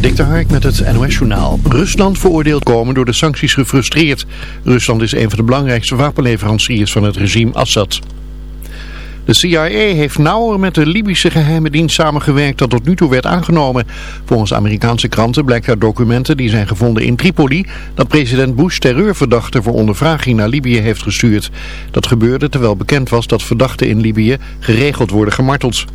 Dik de Hark met het NOS-journaal. Rusland veroordeeld komen door de sancties gefrustreerd. Rusland is een van de belangrijkste wapenleveranciers van het regime Assad. De CIA heeft nauwer met de Libische geheime dienst samengewerkt dat tot nu toe werd aangenomen. Volgens Amerikaanse kranten blijkt uit documenten die zijn gevonden in Tripoli dat president Bush terreurverdachten voor ondervraging naar Libië heeft gestuurd. Dat gebeurde terwijl bekend was dat verdachten in Libië geregeld worden gemarteld.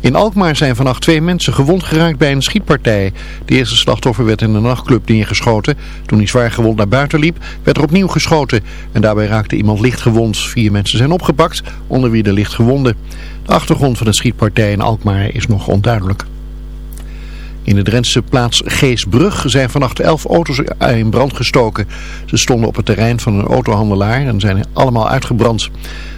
In Alkmaar zijn vannacht twee mensen gewond geraakt bij een schietpartij. De eerste slachtoffer werd in een nachtclub neergeschoten. Toen hij zwaar gewond naar buiten liep, werd er opnieuw geschoten. En daarbij raakte iemand licht gewond. Vier mensen zijn opgepakt, onder wie de licht gewonden. De achtergrond van de schietpartij in Alkmaar is nog onduidelijk. In de Drentse plaats Geesbrug zijn vannacht elf auto's in brand gestoken. Ze stonden op het terrein van een autohandelaar en zijn allemaal uitgebrand.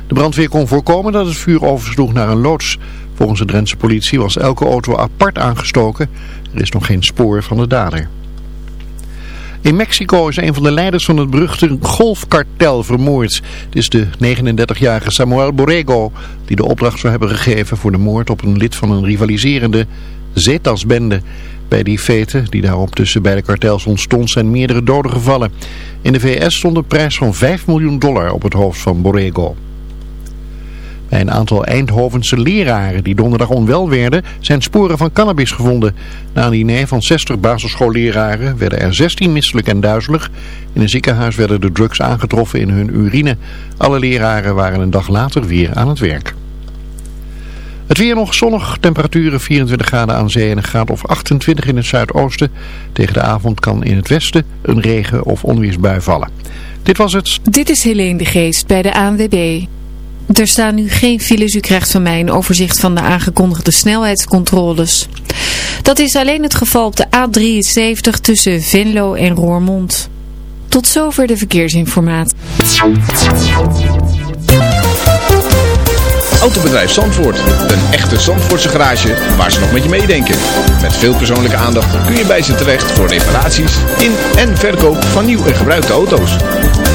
De brandweer kon voorkomen dat het vuur oversloeg naar een loods. Volgens de Drentse politie was elke auto apart aangestoken. Er is nog geen spoor van de dader. In Mexico is een van de leiders van het beruchte golfkartel vermoord. Het is de 39-jarige Samuel Borrego die de opdracht zou hebben gegeven voor de moord op een lid van een rivaliserende Zetas-bende. Bij die feten die daarop tussen beide kartels ontstond zijn meerdere doden gevallen. In de VS stond een prijs van 5 miljoen dollar op het hoofd van Borrego. Bij een aantal Eindhovense leraren die donderdag onwel werden zijn sporen van cannabis gevonden. Na een diner van 60 basisschoolleraren werden er 16 misselijk en duizelig. In een ziekenhuis werden de drugs aangetroffen in hun urine. Alle leraren waren een dag later weer aan het werk. Het weer nog zonnig, temperaturen 24 graden aan zee en een graad of 28 in het zuidoosten. Tegen de avond kan in het westen een regen- of onweersbui vallen. Dit was het. Dit is Helene de Geest bij de ANWB. Er staan nu geen files. U krijgt van mij een overzicht van de aangekondigde snelheidscontroles. Dat is alleen het geval op de A73 tussen Venlo en Roermond. Tot zover de verkeersinformatie. Autobedrijf Zandvoort. Een echte Zandvoortse garage waar ze nog met je meedenken. Met veel persoonlijke aandacht kun je bij ze terecht voor reparaties in en verkoop van nieuw en gebruikte auto's.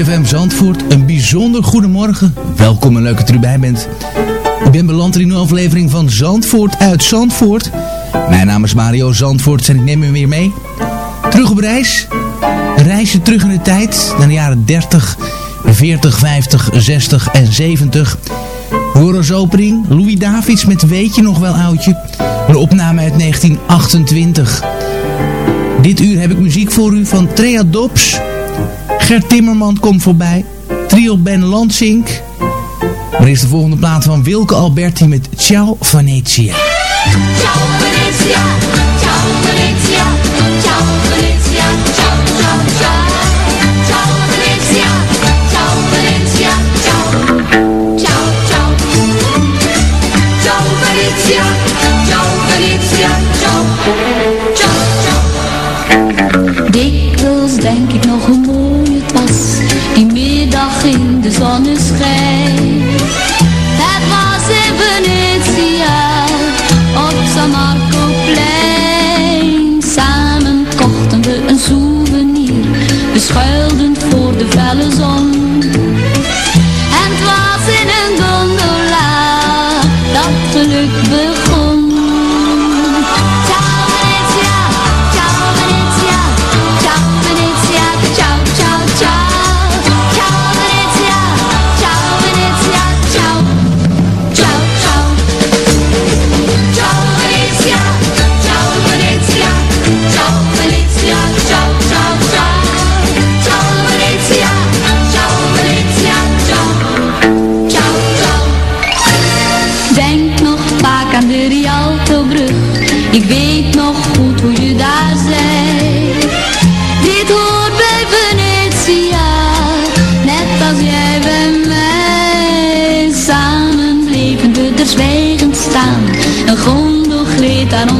CFM Zandvoort, een bijzonder goedemorgen. Welkom en leuk dat u erbij bent. Ik ben beland in een aflevering van Zandvoort uit Zandvoort. Mijn naam is Mario Zandvoort en ik neem u weer mee. Terug op reis. Reizen terug in de tijd naar de jaren 30, 40, 50, 60 en 70. Hoor opening Louis Davids met Weet je nog wel oudje? Een opname uit 1928. Dit uur heb ik muziek voor u van Trea Dobbs... Gert Timmerman komt voorbij. Trio Ben Lansink. Maar is de volgende plaat van Wilke Alberti met Ciao Venezia. Ciao Venezia, ciao Venezia, ciao Venezia, ciao ciao ciao. Ciao Venezia, ciao Venezia, ciao. Ciao ciao. Ciao Venezia, ciao Venezia, ciao. Ciao ciao. Dikwijls denk ik nog hoe de zonneschijn. Het was in Venetia, op San Marco quitaron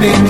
me.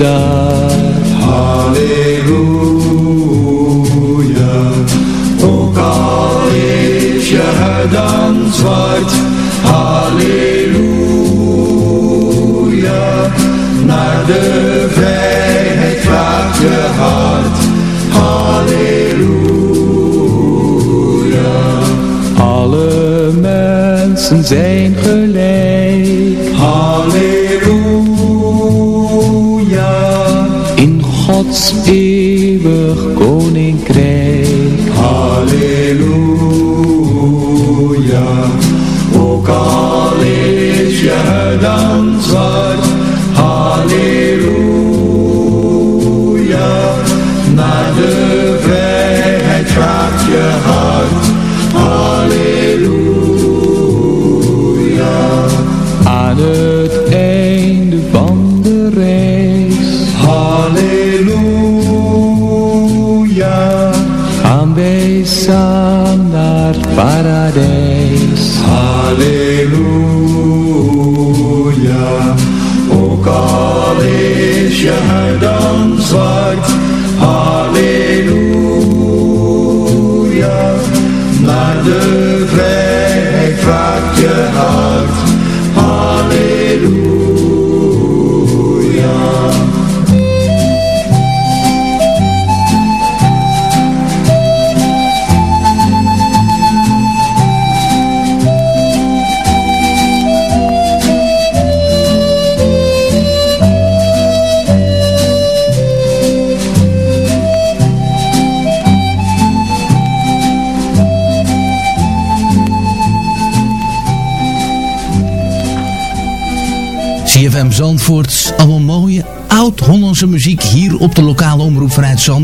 da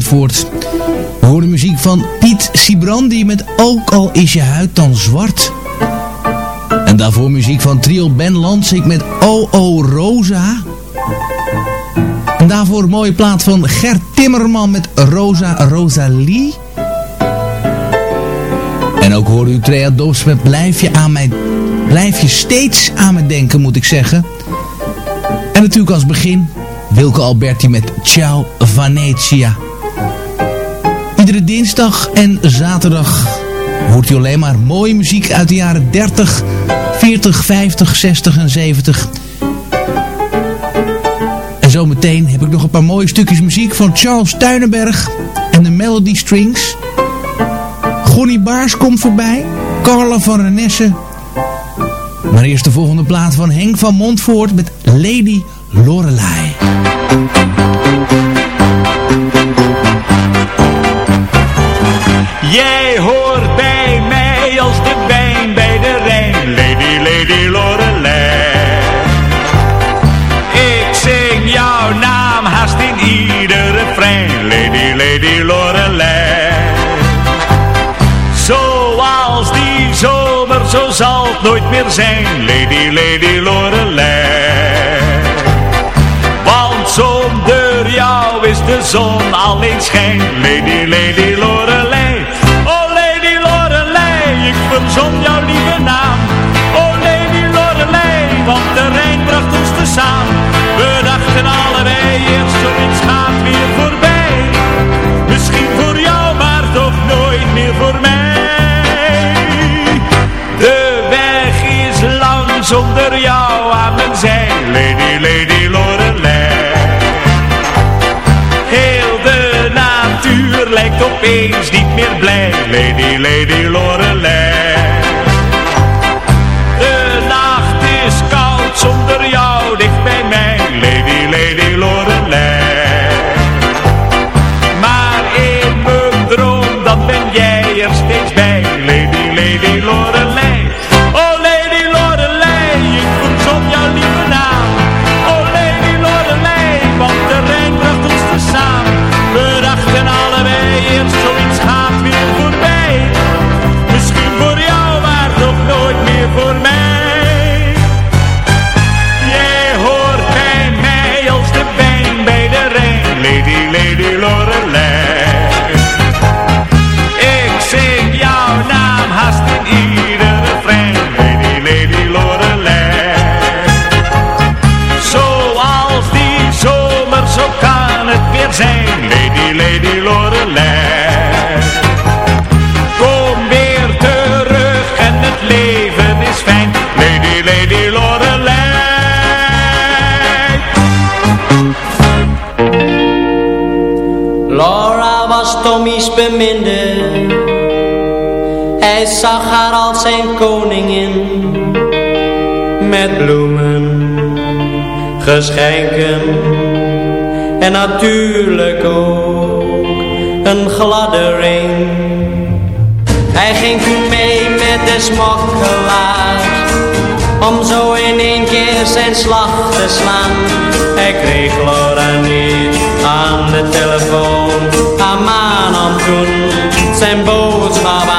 Zandvoort. We horen muziek van Piet Sibrandi met Ook al is je huid dan zwart. En daarvoor muziek van trio Ben Lansing met O O Rosa. En daarvoor een mooie plaat van Gert Timmerman met Rosa Rosalie. En ook hoorde u Trea met Blijf je aan mij... Blijf je steeds aan me denken, moet ik zeggen. En natuurlijk als begin Wilke Alberti met Ciao Venezia. Iedere dinsdag en zaterdag hoort u alleen maar mooie muziek uit de jaren 30, 40, 50, 60 en 70. En zometeen heb ik nog een paar mooie stukjes muziek van Charles Tuinenberg en de Melody Strings. Gonnie Baars komt voorbij, Carla van Renesse maar eerst de volgende plaat van Henk van Montvoort met Lady Lorelei. Nooit meer zijn, Lady, Lady Lorelei. Want zonder jou is de zon alleen schijn, Lady, Lady Lorelei. Oh Lady Lorelei, ik verzon jouw lieve naam. Oh Lady Lorelei, want de Rijn bracht ons te opeens niet meer blij, Lady, Lady Lorelei. Zijn koningin. Met bloemen, geschenken en natuurlijk ook een gladde ring. Hij ging toen mee met de smokkelaar om zo in één keer zijn slag te slaan. Hij kreeg Laura niet aan de telefoon, haar man nam toen zijn boodschap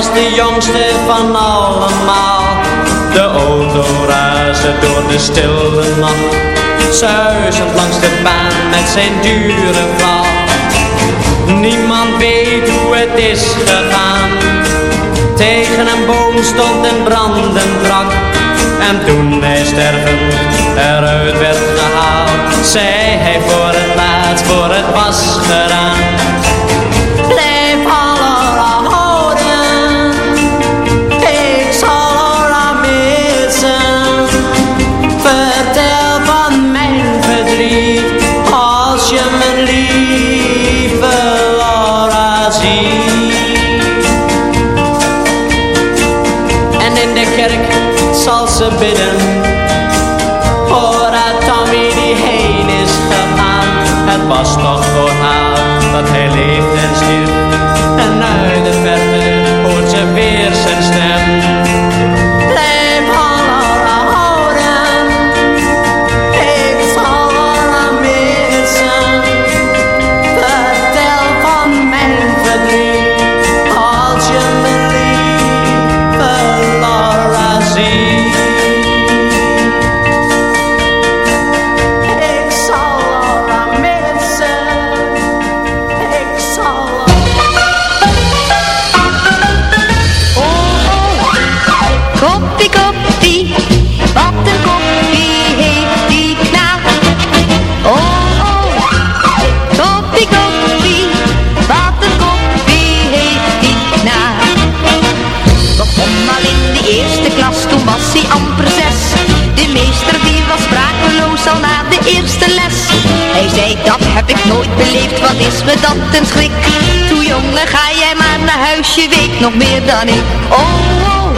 was de jongste van allemaal. De auto raasde door de stille nacht. Zuizend langs de baan met zijn dure vlag. Niemand weet hoe het is gegaan. Tegen een boom stond een brandend brak. En toen hij stervend eruit werd gehaald, zei hij voor het laatst, voor het was gedaan. Zal ze bidden Voor haar Tommy die heen is gegaan Het was toch voor haar dat hij leeft ik nooit beleefd, wat is me dat een schrik. Toe jongen, ga jij maar naar huis, je weet nog meer dan ik. Oh, oh.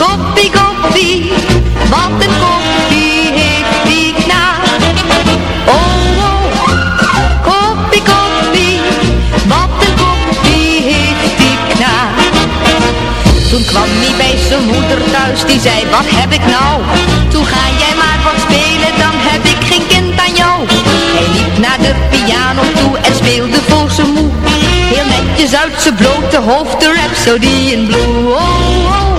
Koppie, koppie, wat een koppie heeft die knaap. Oh, oh, koppie, koppie, wat een koppie heeft die knaap. Toen kwam hij bij zijn moeder thuis, die zei, wat heb ik nou? Toen ga jij maar wat spelen, naar de piano toe en speelde voor zijn moe. Heel netjes uit zijn blote hoofd, de Rhapsody in Blue. Oh, oh,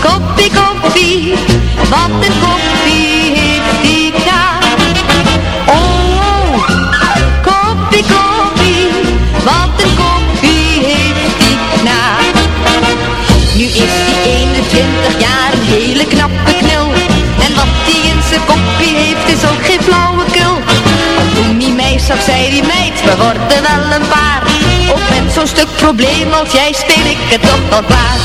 koppie, koppie, wat een koppie zag zei die meid, we worden wel een paar. Ook met zo'n stuk probleem als jij speel ik het toch wel klaar.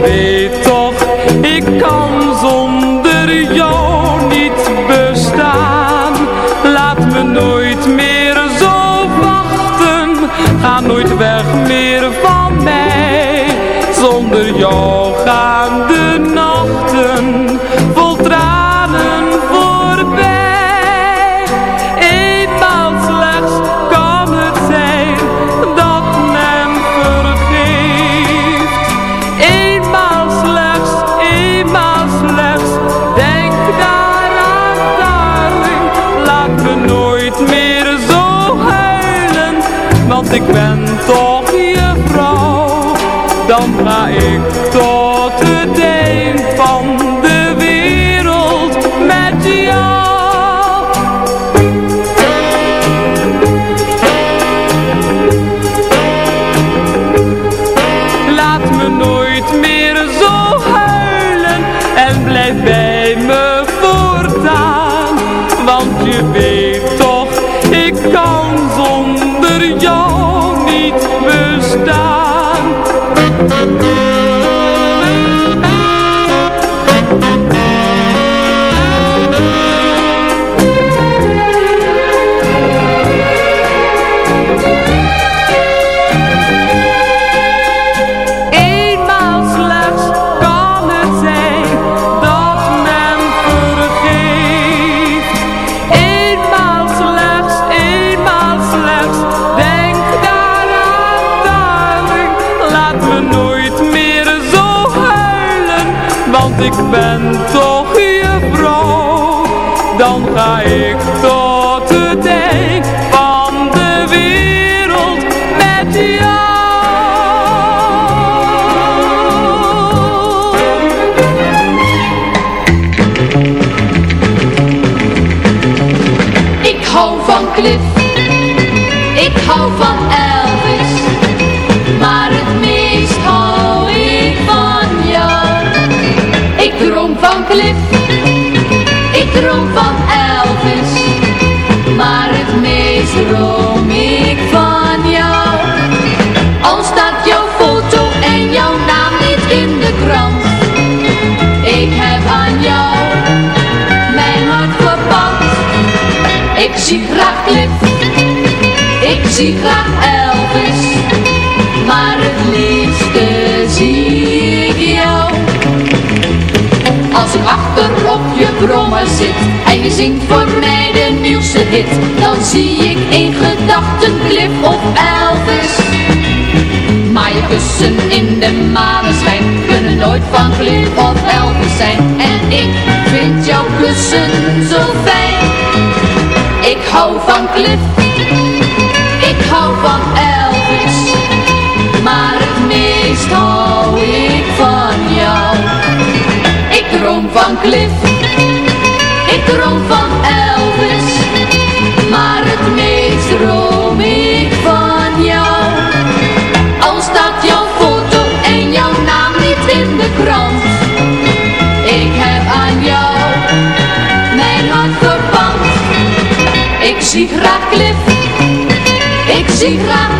Weet toch, ik kan zonder jou niet bestaan. Laat me nooit meer zo wachten, ga nooit weg meer van mij. Zonder jou gaan de nachten ik hou van Elvis, maar het meest hou ik van jou. Ik droom van Cliff, ik droom van Elvis, maar het meest droom ik van jou. Al staat jouw foto en jouw naam niet in de krant, ik heb aan jou mijn hart verpand. Ik zie graag Ik zie graag Elvis, maar het liefste zie ik jou. Als ik achter op je brommer zit en je zingt voor mij de nieuwste hit, dan zie ik in gedachten Cliff of Elvis. Maar je kussen in de maneschijn kunnen nooit van Cliff of Elvis zijn. En ik vind jouw kussen zo fijn. Hou van Cliff, ik hou van Elvis, maar het meest hou ik van jou. Ik droom van Cliff, ik droom van Elvis, maar het meest droom ik van jou. Al staat jouw foto en jouw naam niet in de krant, ik zie graag Cliff, ik zie graag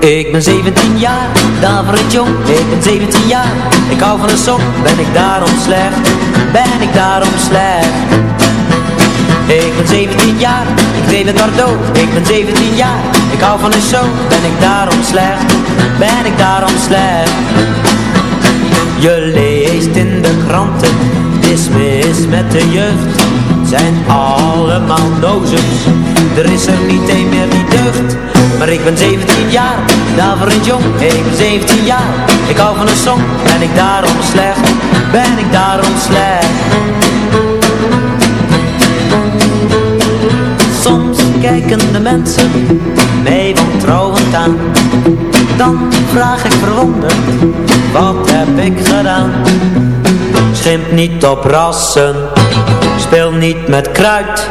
Ik ben 17 jaar, daverend jong, ik ben 17 jaar Ik hou van een song, ben ik daarom slecht, ben ik daarom slecht? Ik ben 17 jaar, ik deel het maar dood Ik ben 17 jaar, ik hou van een show, ben ik daarom slecht, ben ik daarom slecht? Je leest in de kranten, het is mis met de jeugd Zijn allemaal dozens, er is er niet een meer die deugt maar ik ben 17 jaar, daverend jong, ik ben 17 jaar. Ik hou van een song, ben ik daarom slecht, ben ik daarom slecht? Soms kijken de mensen mij wantrouwend aan. Dan vraag ik verwonderd, wat heb ik gedaan? Schimp niet op rassen, speel niet met kruid.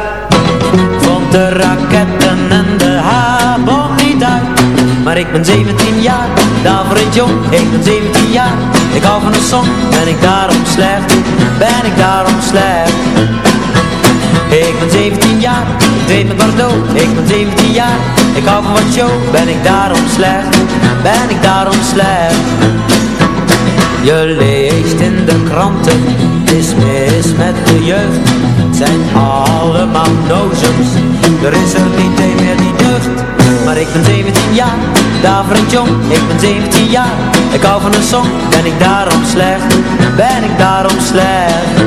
Vond de raketten en de habon niet uit. Maar ik ben 17 jaar, daarvoor het jong Ik ben 17 jaar, ik hou van een song Ben ik daarom slecht, ben ik daarom slecht? Ik ben 17 jaar, ik treed met Bordeaux Ik ben 17 jaar, ik hou van wat show Ben ik daarom slecht, ben ik daarom slecht? Je leest in de kranten, het is mis met de jeugd. Zijn allemaal nozems, er is er niet een meer die deugt. Maar ik ben 17 jaar, daverend jong, ik ben 17 jaar. Ik hou van een song, ben ik daarom slecht, ben ik daarom slecht.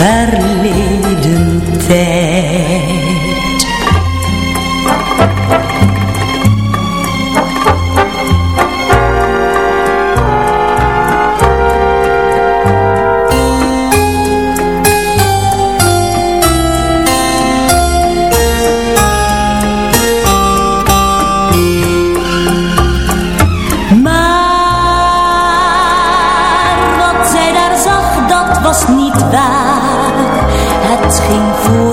is Het ging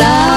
la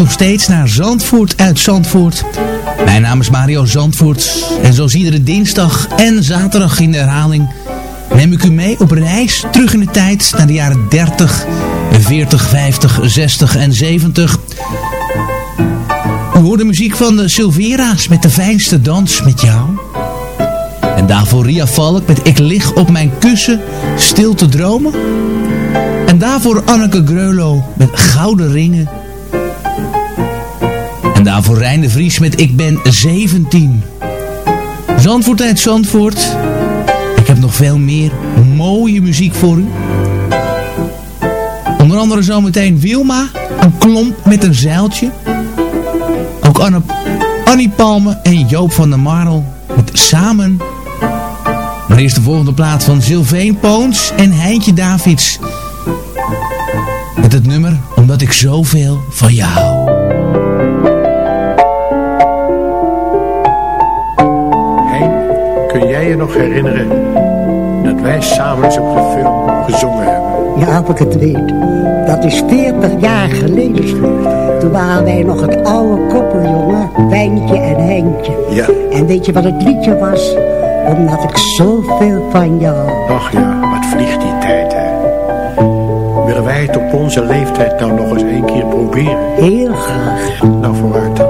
nog steeds naar Zandvoort uit Zandvoort. Mijn naam is Mario Zandvoort en zoals iedere dinsdag en zaterdag in de herhaling neem ik u mee op reis terug in de tijd naar de jaren 30, 40, 50, 60 en 70. U hoort de muziek van de Silvera's met de fijnste dans met jou. En daarvoor Ria Valk met Ik lig op mijn kussen stil te dromen. En daarvoor Anneke Greulow met Gouden Ringen. En daarvoor Rijn de Vries met Ik ben 17. Zandvoort uit Zandvoort. Ik heb nog veel meer mooie muziek voor u. Onder andere zometeen Wilma, een klomp met een zeiltje. Ook Anne, Annie Palme en Joop van der Marel met Samen. Maar eerst de volgende plaat van Sylveen Poons en Heintje Davids. Met het nummer Omdat ik zoveel van je hou. Kun jij je nog herinneren dat wij samen eens op de film gezongen hebben? Ja, of ik het weet. Dat is 40 jaar geleden. Toen waren wij nog het oude koppeljongen, Wijntje en Heintje. Ja. En weet je wat het liedje was? Omdat ik zoveel van jou. Ach ja, wat vliegt die tijd, hè? Willen wij het op onze leeftijd nou nog eens één keer proberen? Heel graag. Nou, vooruit dan.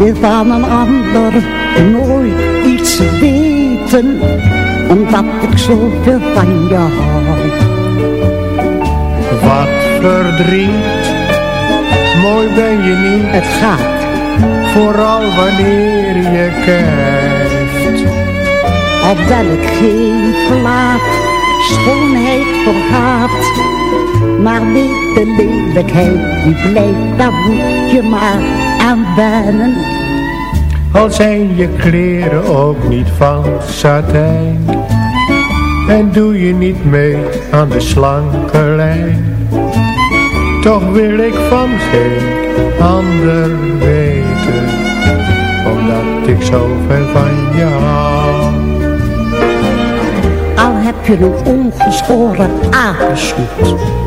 Wil van een ander nooit iets weten, omdat ik zoveel van je hou. Wat verdriet mooi ben je niet. Het gaat. Vooral wanneer je kijkt. Op welk geen plaat schoonheid vergaat. Maar niet de lelijkheid die blijft, daar moet je maar aan wennen. Al zijn je kleren ook niet van satijn. En doe je niet mee aan de slanke lijn. Toch wil ik van geen ander weten. Omdat ik zo ver van je hou. Al heb je een ongeschoren apensoet.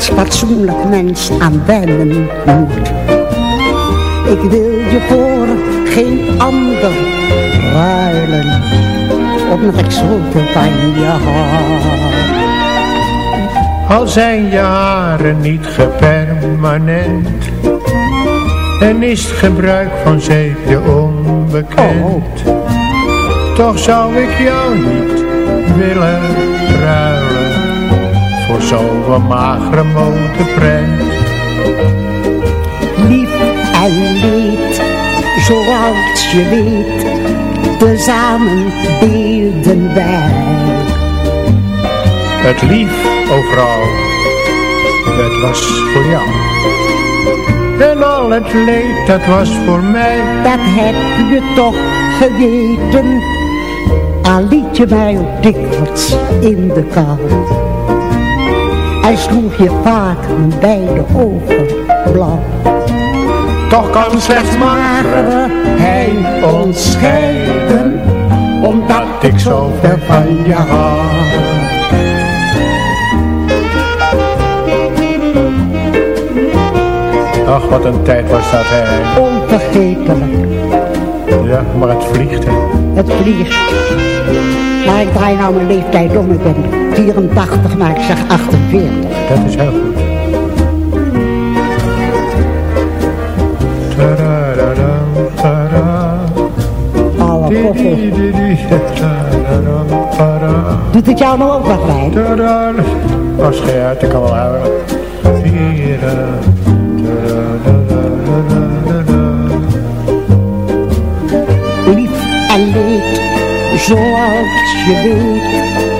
Als fatsoenlijk mens aan wennen moet. Ik wil je voor geen ander ruilen. Omdat ik zoveel van je hou. Al zijn je haren niet gepermanent En is het gebruik van zeep je onbekend Toch zou ik jou niet willen ruilen zo'n magere motorprent Lief en leed, zoals je weet, tezamen beelden wij. Het lief overal, dat was voor jou En al het leed, dat was voor mij Dat heb je toch geweten, al liet je mij ook dikwijls in de kou. Sloeg je vaak mijn beide ogen blauw. Toch kan slechts magere hij ons scheiden Omdat ik zo ver van je hou Ach, wat een tijd was dat, hè. Onvergetelijk, Ja, maar het vliegt, hè. het vliegt. Maar ik draai nou mijn leeftijd om, ik ben 84, maar ik zeg 48. Dat is heel goed. Doet het jou nou ook wat. Als geen uit, ik kan wel. Tadadadadadada. lief en leed, zoals je weet,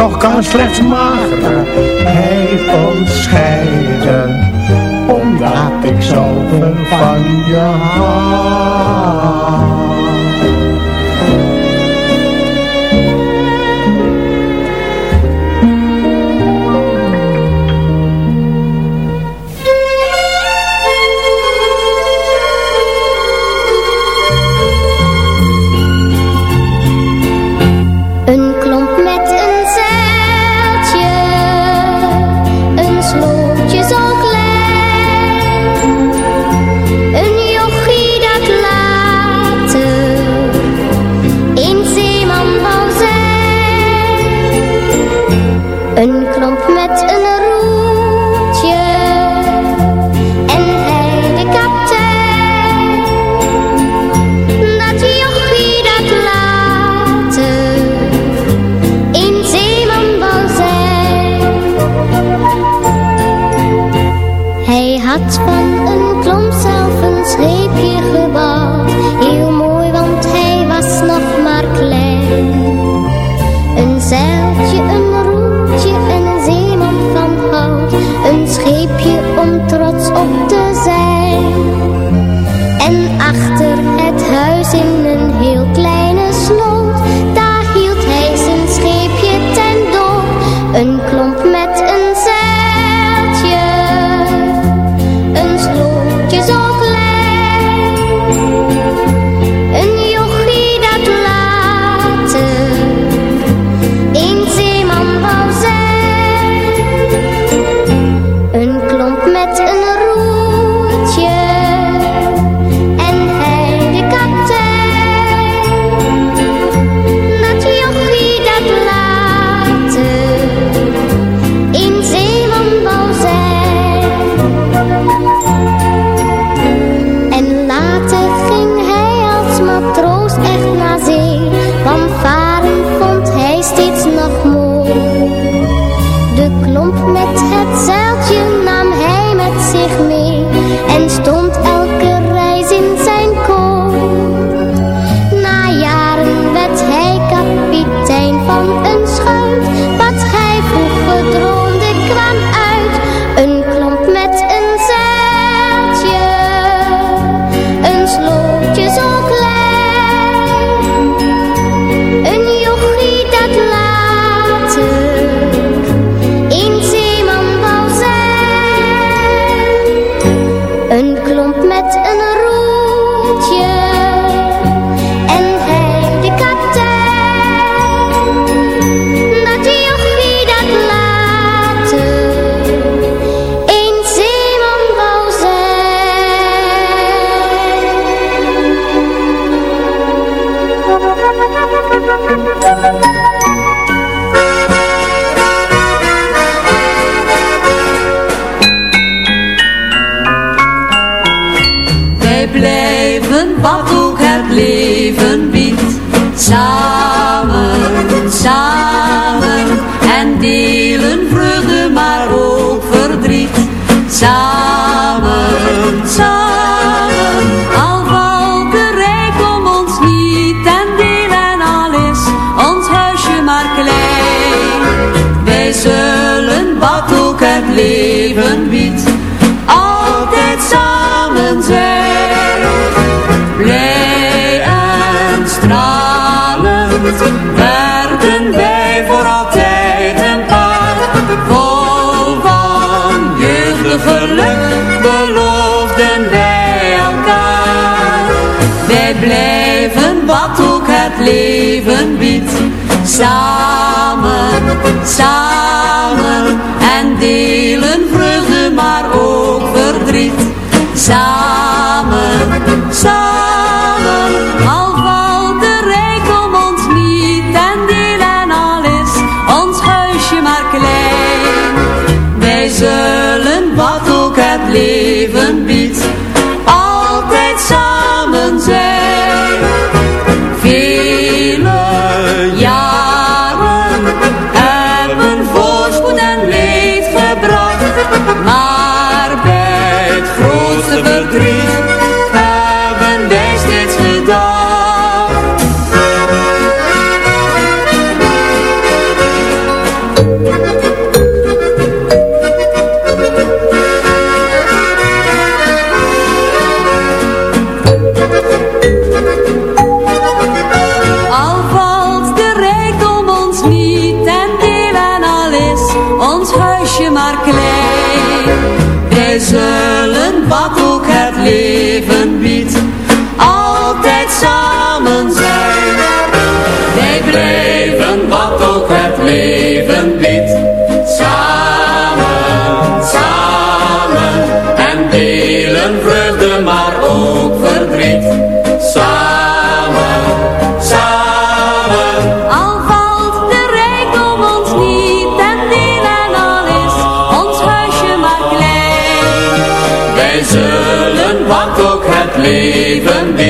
Toch kan slechts magere hij ons scheiden, omdat ik zoveel van je hou. lump met het werden wij voor altijd een paar. Vol van jeugdig geluk beloofden wij elkaar. Wij blijven wat ook het leven biedt. Samen, samen en delen vreugde maar ook verdriet. Samen, samen. leven weer.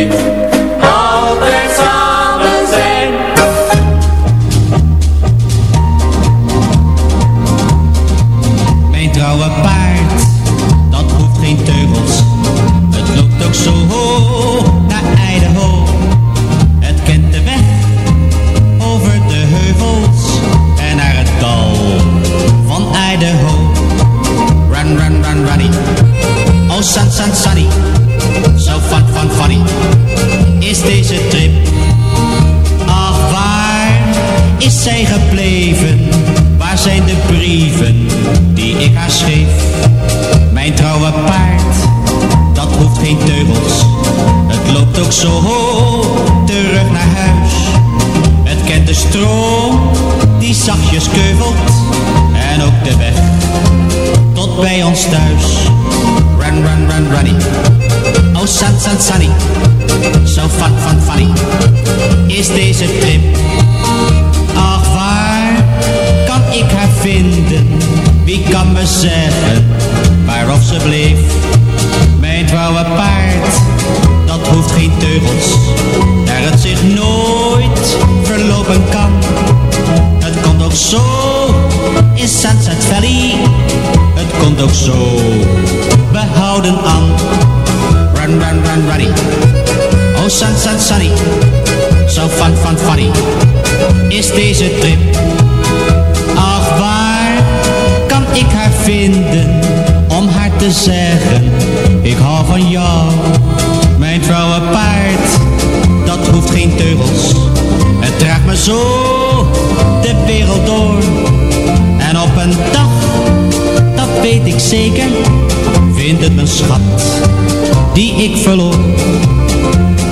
die ik verloor.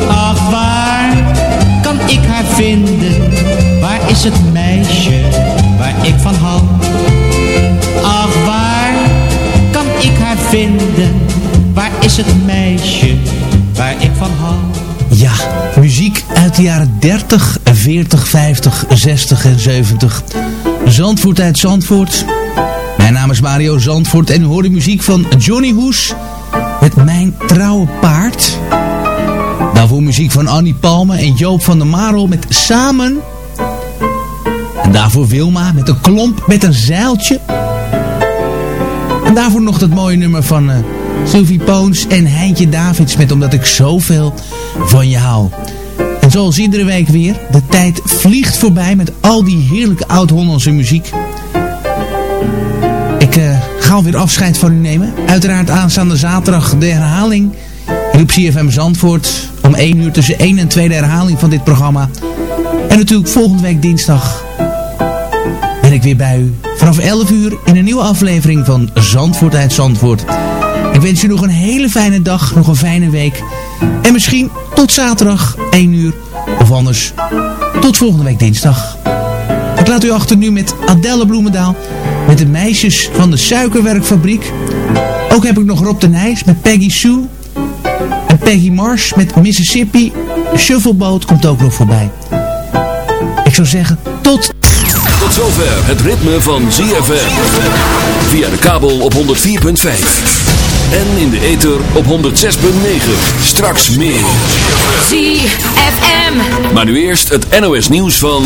Ach, waar kan ik haar vinden? Waar is het meisje waar ik van hou? Ach, waar kan ik haar vinden? Waar is het meisje waar ik van hou? Ja, muziek uit de jaren 30, 40, 50, 60 en 70. Zandvoort uit Zandvoort. Mijn naam is Mario Zandvoort en u hoort de muziek van Johnny Hoes met Mijn Trouwe Paard. Daarvoor muziek van Annie Palme en Joop van der Marel met Samen. En daarvoor Wilma met een klomp met een zeiltje. En daarvoor nog dat mooie nummer van eh, Sylvie Poons en Heintje Davids met Omdat ik zoveel van je hou. En zoals iedere week weer, de tijd vliegt voorbij met al die heerlijke oud-Hollandse muziek. Ik... Eh, ga alweer afscheid van u nemen. Uiteraard aanstaande zaterdag de herhaling hier op CFM Zandvoort. Om 1 uur tussen 1 en 2 de herhaling van dit programma. En natuurlijk volgende week dinsdag ben ik weer bij u. Vanaf 11 uur in een nieuwe aflevering van Zandvoort uit Zandvoort. Ik wens u nog een hele fijne dag, nog een fijne week. En misschien tot zaterdag 1 uur. Of anders tot volgende week dinsdag. Ik laat u achter nu met Adelle Bloemendaal. Met de meisjes van de suikerwerkfabriek. Ook heb ik nog Rob de Nijs met Peggy Sue. En Peggy Marsh met Mississippi. Shuffleboat komt ook nog voorbij. Ik zou zeggen, tot... Tot zover het ritme van ZFM. Via de kabel op 104.5. En in de ether op 106.9. Straks meer. ZFM. Maar nu eerst het NOS nieuws van...